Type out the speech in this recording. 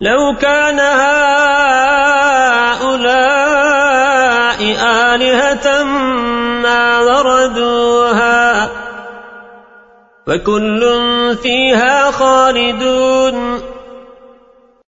لو كان هؤلاء آلهة ما وردوها وكل فيها خالدون.